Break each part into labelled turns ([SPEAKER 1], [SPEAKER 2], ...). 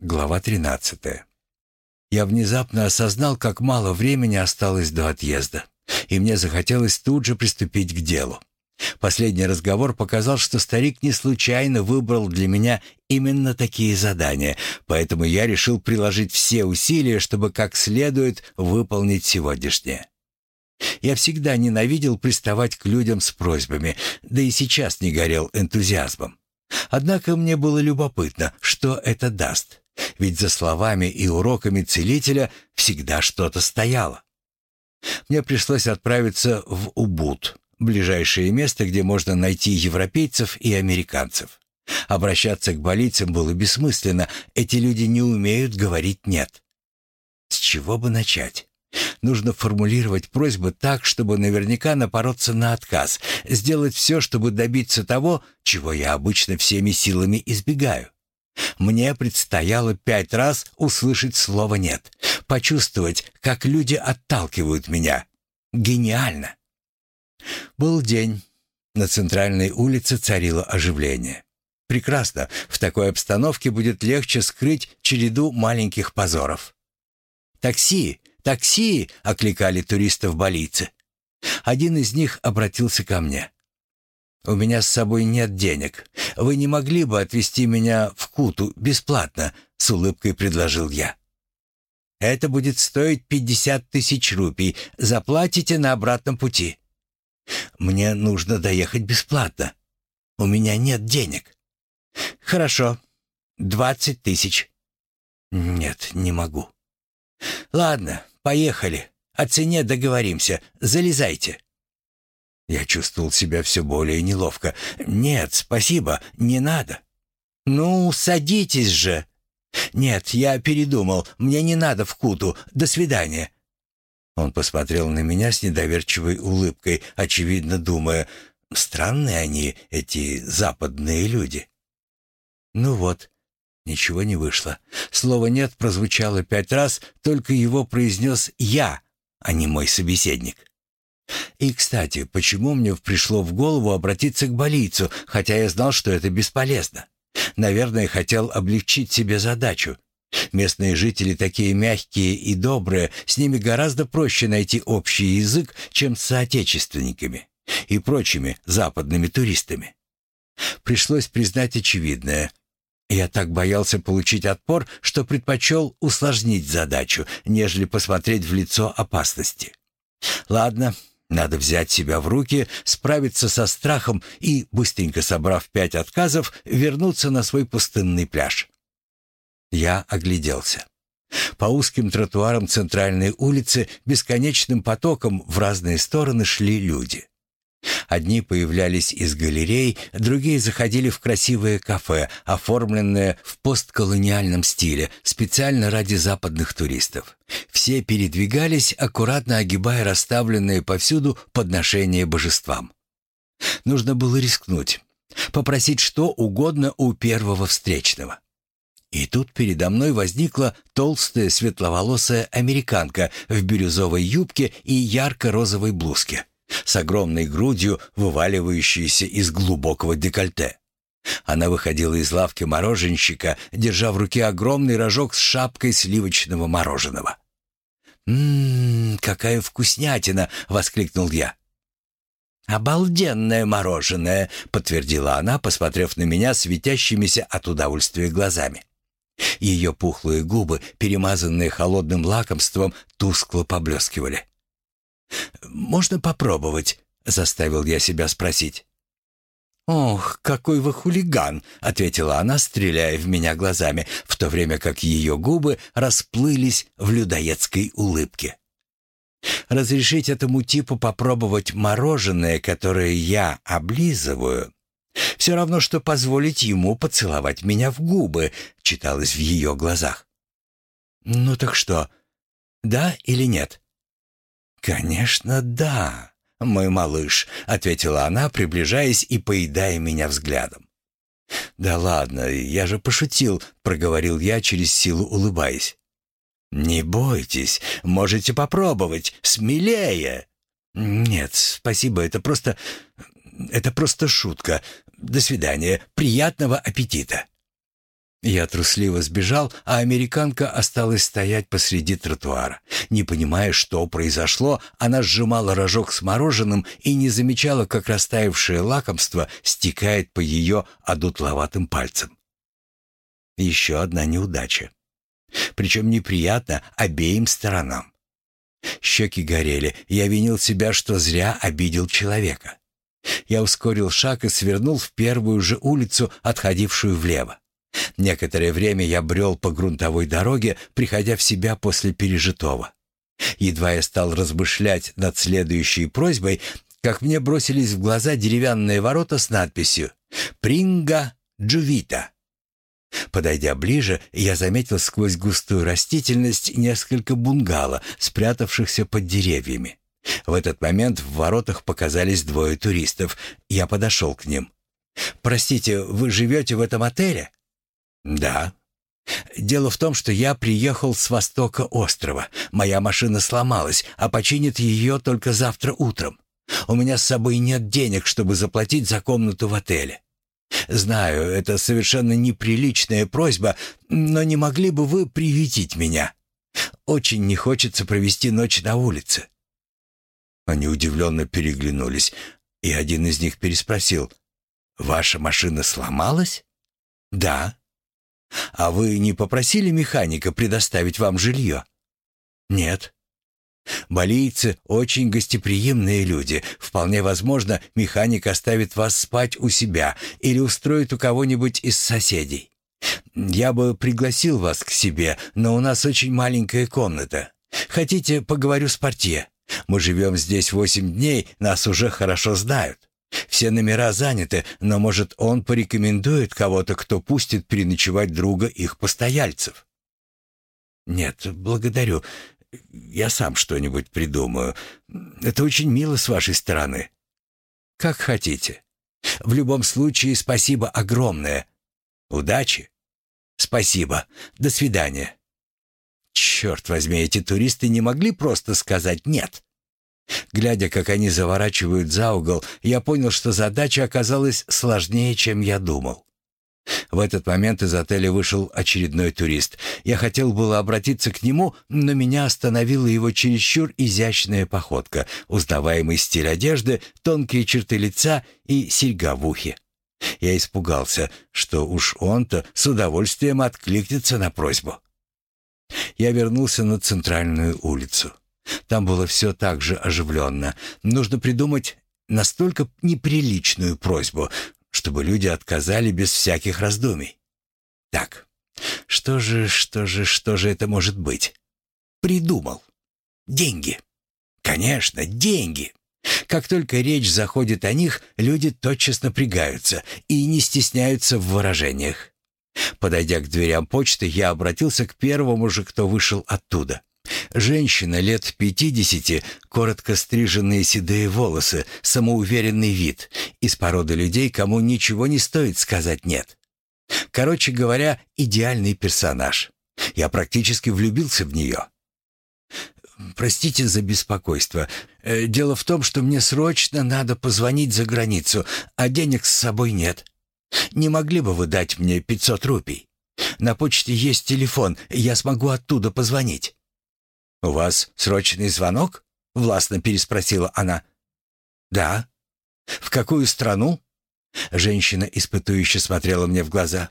[SPEAKER 1] Глава 13. Я внезапно осознал, как мало времени осталось до отъезда, и мне захотелось тут же приступить к делу. Последний разговор показал, что старик не случайно выбрал для меня именно такие задания, поэтому я решил приложить все усилия, чтобы как следует выполнить сегодняшнее. Я всегда ненавидел приставать к людям с просьбами, да и сейчас не горел энтузиазмом. Однако мне было любопытно, что это даст, ведь за словами и уроками целителя всегда что-то стояло. Мне пришлось отправиться в Убуд, ближайшее место, где можно найти европейцев и американцев. Обращаться к болицам было бессмысленно, эти люди не умеют говорить «нет». С чего бы начать? Нужно формулировать просьбы так, чтобы наверняка напороться на отказ, сделать все, чтобы добиться того, чего я обычно всеми силами избегаю. Мне предстояло пять раз услышать слово «нет», почувствовать, как люди отталкивают меня. Гениально! Был день. На центральной улице царило оживление. Прекрасно, в такой обстановке будет легче скрыть череду маленьких позоров. «Такси! Такси!» — окликали туристов болицы. Один из них обратился ко мне. «У меня с собой нет денег. Вы не могли бы отвезти меня в Куту бесплатно?» — с улыбкой предложил я. «Это будет стоить пятьдесят тысяч рупий. Заплатите на обратном пути». «Мне нужно доехать бесплатно. У меня нет денег». «Хорошо. Двадцать тысяч». «Нет, не могу». «Ладно, поехали. О цене договоримся. Залезайте». Я чувствовал себя все более неловко. «Нет, спасибо, не надо». «Ну, садитесь же». «Нет, я передумал. Мне не надо в Куту. До свидания». Он посмотрел на меня с недоверчивой улыбкой, очевидно думая, странные они, эти западные люди. Ну вот, ничего не вышло. Слово «нет» прозвучало пять раз, только его произнес я, а не мой собеседник. И, кстати, почему мне пришло в голову обратиться к болицу, хотя я знал, что это бесполезно? Наверное, хотел облегчить себе задачу. Местные жители такие мягкие и добрые, с ними гораздо проще найти общий язык, чем с соотечественниками и прочими западными туристами. Пришлось признать очевидное. Я так боялся получить отпор, что предпочел усложнить задачу, нежели посмотреть в лицо опасности. Ладно, надо взять себя в руки, справиться со страхом и, быстренько собрав пять отказов, вернуться на свой пустынный пляж. Я огляделся. По узким тротуарам центральной улицы бесконечным потоком в разные стороны шли люди. Одни появлялись из галерей, другие заходили в красивые кафе, оформленные в постколониальном стиле, специально ради западных туристов. Все передвигались, аккуратно огибая расставленные повсюду подношения божествам. Нужно было рискнуть, попросить что угодно у первого встречного. И тут передо мной возникла толстая светловолосая американка в бирюзовой юбке и ярко-розовой блузке, с огромной грудью, вываливающейся из глубокого декольте. Она выходила из лавки мороженщика, держа в руке огромный рожок с шапкой сливочного мороженого. «Ммм, какая вкуснятина!» — воскликнул я. «Обалденное мороженое!» — подтвердила она, посмотрев на меня светящимися от удовольствия глазами. Ее пухлые губы, перемазанные холодным лакомством, тускло поблескивали. «Можно попробовать?» — заставил я себя спросить. «Ох, какой вы хулиган!» — ответила она, стреляя в меня глазами, в то время как ее губы расплылись в людоедской улыбке. «Разрешить этому типу попробовать мороженое, которое я облизываю, все равно, что позволить ему поцеловать меня в губы, читалось в ее глазах. Ну так что, да или нет? Конечно, да, мой малыш, ответила она, приближаясь и поедая меня взглядом. Да ладно, я же пошутил, проговорил я через силу улыбаясь. Не бойтесь, можете попробовать, смелее. Нет, спасибо, это просто это просто шутка. До свидания. Приятного аппетита!» Я трусливо сбежал, а американка осталась стоять посреди тротуара. Не понимая, что произошло, она сжимала рожок с мороженым и не замечала, как растаявшее лакомство стекает по ее одутловатым пальцам. Еще одна неудача. Причем неприятно обеим сторонам. Щеки горели, я винил себя, что зря обидел человека. Я ускорил шаг и свернул в первую же улицу, отходившую влево. Некоторое время я брел по грунтовой дороге, приходя в себя после пережитого. Едва я стал размышлять над следующей просьбой, как мне бросились в глаза деревянные ворота с надписью «Принга Джувита». Подойдя ближе, я заметил сквозь густую растительность несколько бунгало, спрятавшихся под деревьями. В этот момент в воротах показались двое туристов. Я подошел к ним. «Простите, вы живете в этом отеле?» «Да». «Дело в том, что я приехал с востока острова. Моя машина сломалась, а починит ее только завтра утром. У меня с собой нет денег, чтобы заплатить за комнату в отеле. Знаю, это совершенно неприличная просьба, но не могли бы вы приютить меня? Очень не хочется провести ночь на улице». Они удивленно переглянулись, и один из них переспросил. «Ваша машина сломалась?» «Да». «А вы не попросили механика предоставить вам жилье?» «Нет». Балийцы очень гостеприимные люди. Вполне возможно, механик оставит вас спать у себя или устроит у кого-нибудь из соседей. Я бы пригласил вас к себе, но у нас очень маленькая комната. Хотите, поговорю с портье? Мы живем здесь восемь дней, нас уже хорошо знают. Все номера заняты, но, может, он порекомендует кого-то, кто пустит переночевать друга их постояльцев. Нет, благодарю. Я сам что-нибудь придумаю. Это очень мило с вашей стороны. Как хотите. В любом случае, спасибо огромное. Удачи. Спасибо. До свидания. Черт возьми, эти туристы не могли просто сказать «нет». Глядя, как они заворачивают за угол, я понял, что задача оказалась сложнее, чем я думал. В этот момент из отеля вышел очередной турист. Я хотел было обратиться к нему, но меня остановила его чересчур изящная походка, узнаваемый стиль одежды, тонкие черты лица и серьга в ухе. Я испугался, что уж он-то с удовольствием откликнется на просьбу. Я вернулся на центральную улицу. Там было все так же оживленно. Нужно придумать настолько неприличную просьбу, чтобы люди отказали без всяких раздумий. Так, что же, что же, что же это может быть? Придумал. Деньги. Конечно, деньги. Как только речь заходит о них, люди тотчас напрягаются и не стесняются в выражениях. Подойдя к дверям почты, я обратился к первому же, кто вышел оттуда. Женщина лет пятидесяти, коротко стриженные седые волосы, самоуверенный вид, из породы людей, кому ничего не стоит сказать «нет». Короче говоря, идеальный персонаж. Я практически влюбился в нее. «Простите за беспокойство. Э, дело в том, что мне срочно надо позвонить за границу, а денег с собой нет. Не могли бы вы дать мне 500 рупий? На почте есть телефон, я смогу оттуда позвонить». «У вас срочный звонок?» — властно переспросила она. «Да». «В какую страну?» Женщина испытующе смотрела мне в глаза.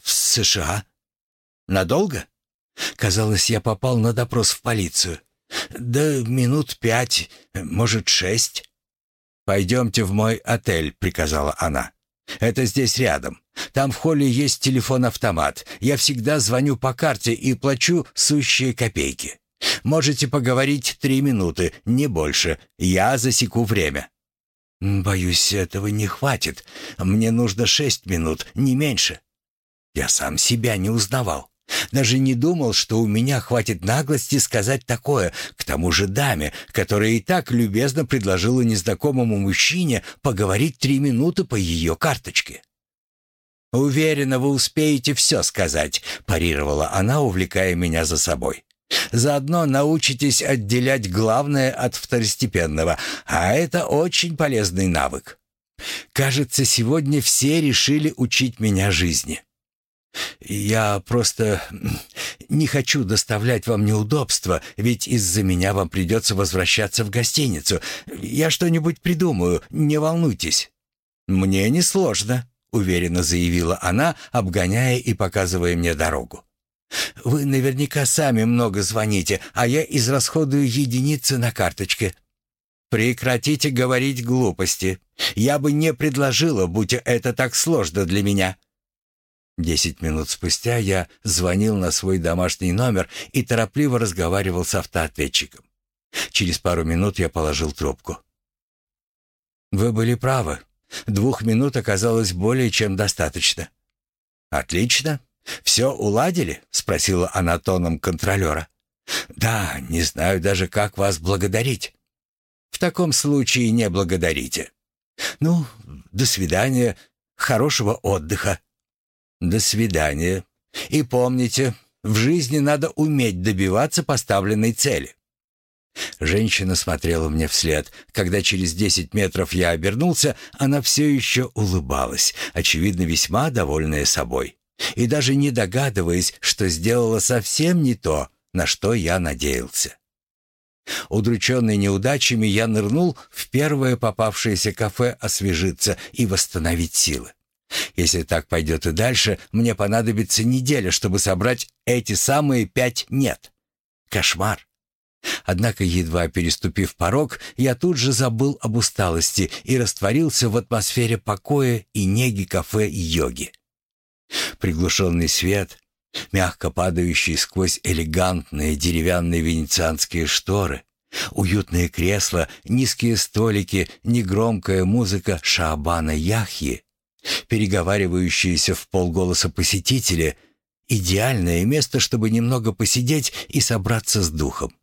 [SPEAKER 1] «В США». «Надолго?» Казалось, я попал на допрос в полицию. «Да минут пять, может, шесть». «Пойдемте в мой отель», — приказала она. «Это здесь рядом. Там в холле есть телефон-автомат. Я всегда звоню по карте и плачу сущие копейки. Можете поговорить три минуты, не больше. Я засеку время». «Боюсь, этого не хватит. Мне нужно шесть минут, не меньше». Я сам себя не узнавал. Даже не думал, что у меня хватит наглости сказать такое, к тому же даме, которая и так любезно предложила незнакомому мужчине поговорить три минуты по ее карточке. «Уверена, вы успеете все сказать», — парировала она, увлекая меня за собой. Заодно научитесь отделять главное от второстепенного, а это очень полезный навык. Кажется, сегодня все решили учить меня жизни. Я просто не хочу доставлять вам неудобства, ведь из-за меня вам придется возвращаться в гостиницу. Я что-нибудь придумаю, не волнуйтесь». «Мне несложно», — уверенно заявила она, обгоняя и показывая мне дорогу. «Вы наверняка сами много звоните, а я израсходую единицы на карточке». «Прекратите говорить глупости. Я бы не предложила, будь это так сложно для меня». Десять минут спустя я звонил на свой домашний номер и торопливо разговаривал с автоответчиком. Через пару минут я положил трубку. «Вы были правы. Двух минут оказалось более чем достаточно». «Отлично. Все уладили?» — спросила она тоном контролера. «Да, не знаю даже, как вас благодарить». «В таком случае не благодарите». «Ну, до свидания. Хорошего отдыха». До свидания. И помните, в жизни надо уметь добиваться поставленной цели. Женщина смотрела мне вслед. Когда через десять метров я обернулся, она все еще улыбалась, очевидно, весьма довольная собой. И даже не догадываясь, что сделала совсем не то, на что я надеялся. Удрученный неудачами, я нырнул в первое попавшееся кафе освежиться и восстановить силы. Если так пойдет и дальше, мне понадобится неделя, чтобы собрать эти самые пять «нет». Кошмар. Однако, едва переступив порог, я тут же забыл об усталости и растворился в атмосфере покоя и неги кафе йоги. Приглушенный свет, мягко падающий сквозь элегантные деревянные венецианские шторы, уютные кресла, низкие столики, негромкая музыка Шаабана Яхьи Переговаривающиеся в полголоса посетители — идеальное место, чтобы немного посидеть и собраться с духом.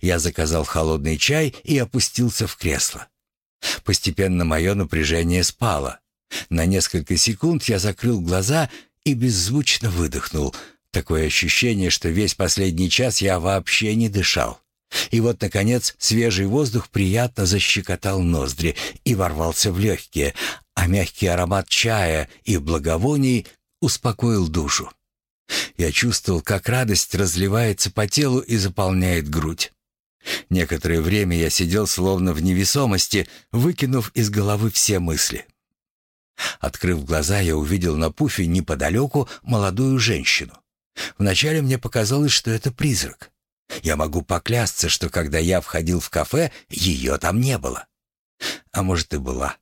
[SPEAKER 1] Я заказал холодный чай и опустился в кресло. Постепенно мое напряжение спало. На несколько секунд я закрыл глаза и беззвучно выдохнул. Такое ощущение, что весь последний час я вообще не дышал. И вот, наконец, свежий воздух приятно защекотал ноздри и ворвался в легкие, а мягкий аромат чая и благовоний успокоил душу. Я чувствовал, как радость разливается по телу и заполняет грудь. Некоторое время я сидел словно в невесомости, выкинув из головы все мысли. Открыв глаза, я увидел на пуфе неподалеку молодую женщину. Вначале мне показалось, что это призрак. Я могу поклясться, что когда я входил в кафе, ее там не было. А может и была.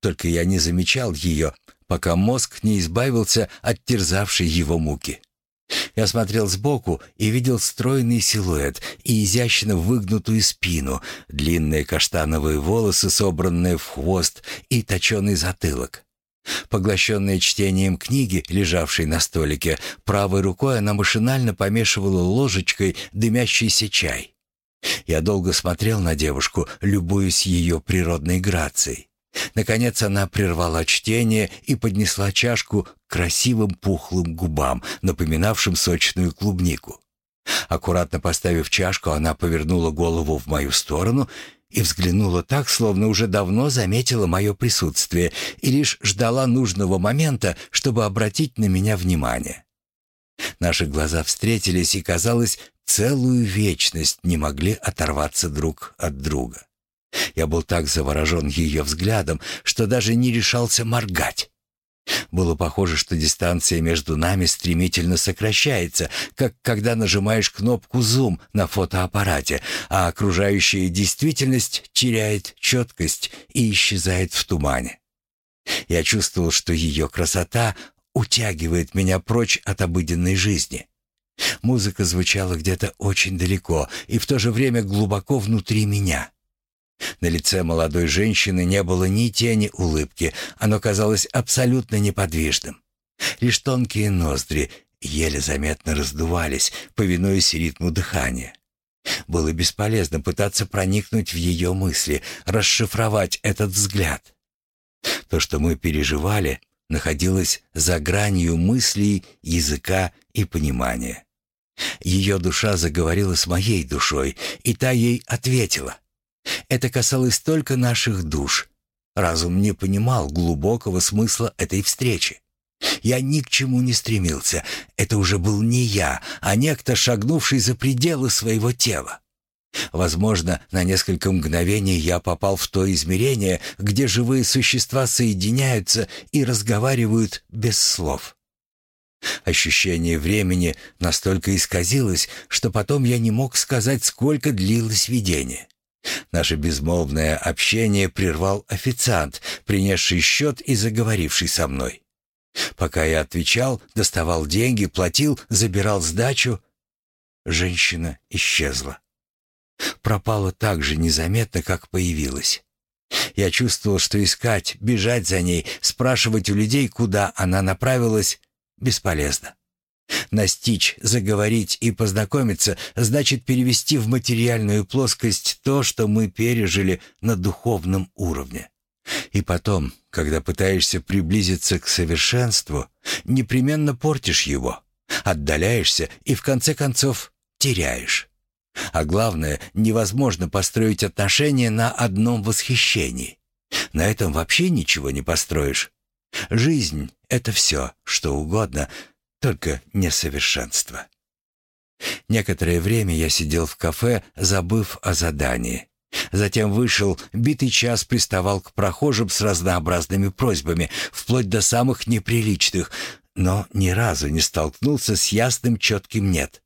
[SPEAKER 1] Только я не замечал ее, пока мозг не избавился от терзавшей его муки. Я смотрел сбоку и видел стройный силуэт и изящно выгнутую спину, длинные каштановые волосы, собранные в хвост, и точеный затылок. Поглощенная чтением книги, лежавшей на столике, правой рукой она машинально помешивала ложечкой дымящийся чай. Я долго смотрел на девушку, любуясь ее природной грацией. Наконец она прервала чтение и поднесла чашку к красивым пухлым губам, напоминавшим сочную клубнику. Аккуратно поставив чашку, она повернула голову в мою сторону и взглянула так, словно уже давно заметила мое присутствие и лишь ждала нужного момента, чтобы обратить на меня внимание. Наши глаза встретились, и, казалось, целую вечность не могли оторваться друг от друга. Я был так заворожен ее взглядом, что даже не решался моргать. Было похоже, что дистанция между нами стремительно сокращается, как когда нажимаешь кнопку «зум» на фотоаппарате, а окружающая действительность теряет четкость и исчезает в тумане. Я чувствовал, что ее красота утягивает меня прочь от обыденной жизни. Музыка звучала где-то очень далеко и в то же время глубоко внутри меня. На лице молодой женщины не было ни тени улыбки, оно казалось абсолютно неподвижным. Лишь тонкие ноздри еле заметно раздувались, повинуясь ритму дыхания. Было бесполезно пытаться проникнуть в ее мысли, расшифровать этот взгляд. То, что мы переживали, находилось за гранью мыслей, языка и понимания. Ее душа заговорила с моей душой, и та ей ответила — это касалось только наших душ. Разум не понимал глубокого смысла этой встречи. Я ни к чему не стремился. Это уже был не я, а некто, шагнувший за пределы своего тела. Возможно, на несколько мгновений я попал в то измерение, где живые существа соединяются и разговаривают без слов. Ощущение времени настолько исказилось, что потом я не мог сказать, сколько длилось видение. Наше безмолвное общение прервал официант, принесший счет и заговоривший со мной. Пока я отвечал, доставал деньги, платил, забирал сдачу, женщина исчезла. Пропала так же незаметно, как появилась. Я чувствовал, что искать, бежать за ней, спрашивать у людей, куда она направилась, бесполезно. Настичь, заговорить и познакомиться значит перевести в материальную плоскость то, что мы пережили на духовном уровне. И потом, когда пытаешься приблизиться к совершенству, непременно портишь его, отдаляешься и в конце концов теряешь. А главное, невозможно построить отношения на одном восхищении. На этом вообще ничего не построишь. Жизнь — это все, что угодно, только несовершенство. Некоторое время я сидел в кафе, забыв о задании. Затем вышел, битый час приставал к прохожим с разнообразными просьбами, вплоть до самых неприличных, но ни разу не столкнулся с ясным четким «нет».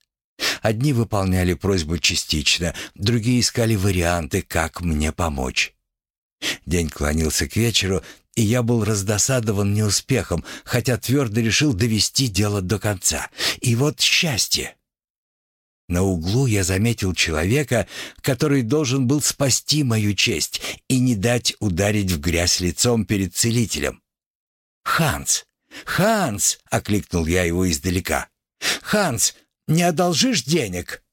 [SPEAKER 1] Одни выполняли просьбу частично, другие искали варианты, как мне помочь. День клонился к вечеру, и я был раздосадован неуспехом, хотя твердо решил довести дело до конца. И вот счастье! На углу я заметил человека, который должен был спасти мою честь и не дать ударить в грязь лицом перед целителем. «Ханс! Ханс!» — окликнул я его издалека. «Ханс, не одолжишь денег?»